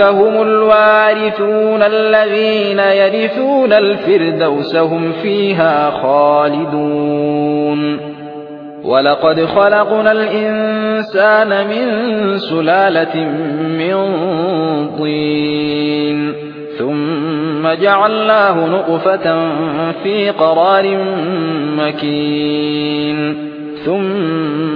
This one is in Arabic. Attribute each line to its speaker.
Speaker 1: هم الوارثون الذين يرثون الفردوس هم فيها خالدون. ولقد خلقنا الإنسان من سلالة من طين ثم جعلناه نطفة في قرار مكين.